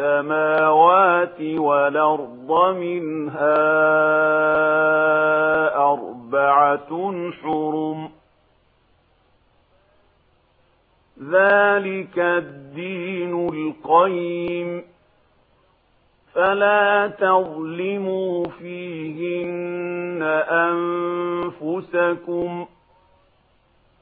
السماوات والأرض منها أربعة حرم ذلك الدين القيم فلا تظلموا فيهن أنفسكم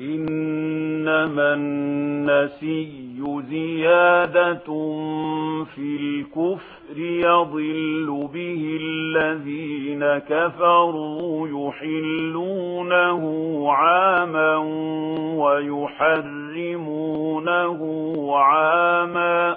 إنما النسي زيادة في الكفر يضل به الذين كفروا يحلونه عاما ويحرمونه عاما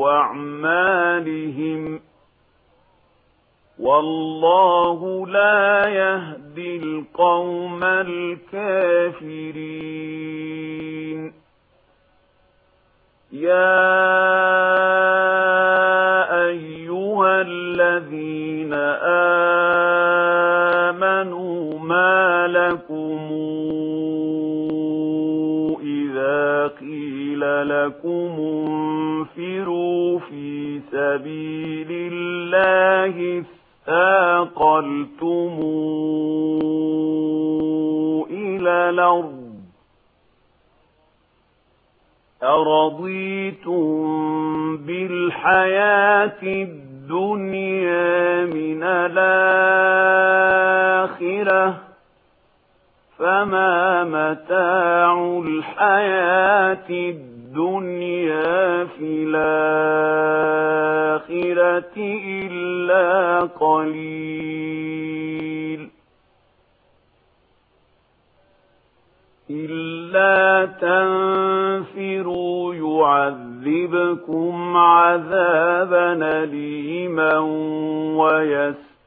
وأعمالهم والله لا يهدي القوم الكافرين يا أيها الذين آمنوا ما لكم إذا قيل لكم الله اثاقلتم إلى الأرض أرضيتم بالحياة الدنيا من الآخرة فما متاع الحياة الدنيا في الآخرة إلا قليل إلا تنفروا يعذبكم عذابا ليما ويسر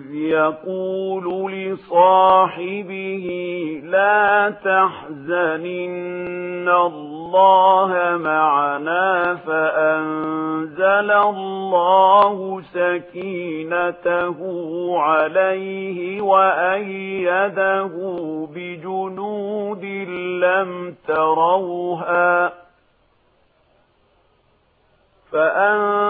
إذ يقول لصاحبه لا تحزن إن الله معنا فأنزل الله سكينته عليه وأيده بجنود لم تروها فأنزل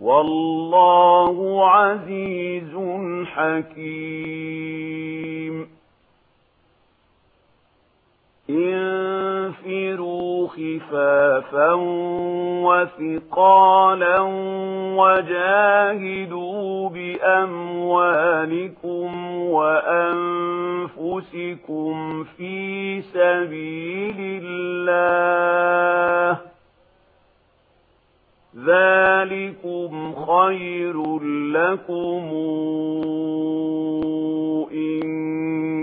والله عزيز حكيم. انفروا خفافا وثقالا وجاهدوا بأموالكم وأنفسكم في سبيل الله. ذلك ذَلِكُمْ خَيْرٌ لَكُمْ إِن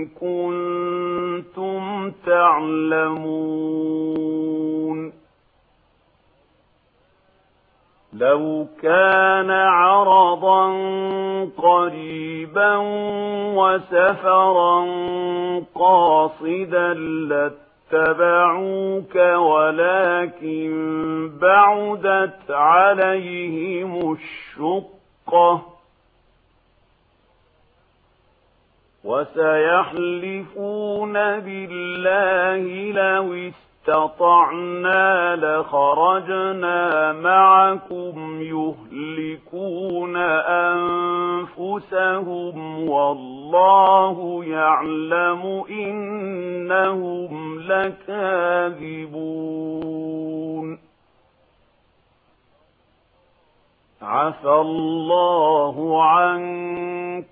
كُنتُمْ تَعْلَمُونَ لَوْ كَانَ عَرَضًا قَرِيبًا وَسَفَرًا قَاصِدًا لَّ اتبعوك ولكن بعدت عليهم الشقة وسيحلفون بالله لو استمعوا اسْتَطَعْنَا لَخَرَجْنَا مَعَكُمْ يُهْلِكُونَ أَنفُسَهُمْ وَاللَّهُ يَعْلَمُ إِنَّهُمْ لَكَاذِبُونَ. عفى اللَّهُ عَنكَ.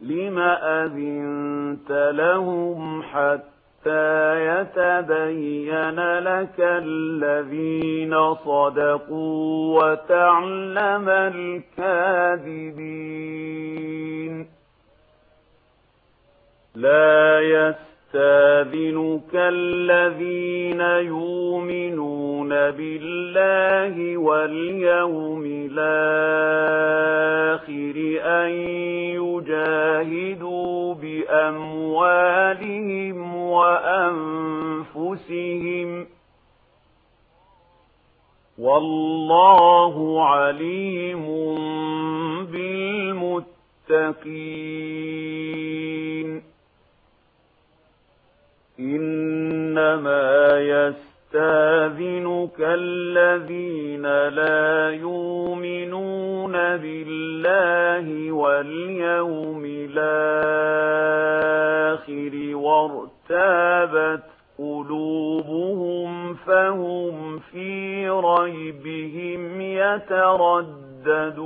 لِمَ أَذِنتَ لَهُمْ حَتَّى حتى يتبين لك الذين صدقوا وتعلم الكاذبين لا يستاذنك الذين يؤمنون بالله واليوم الآخر أن يجاهدوا بأموالهم وأنفسهم والله عليم بالمتقين إنما يستاذنك الذين لا يؤمنون بالله والمتقين يتردد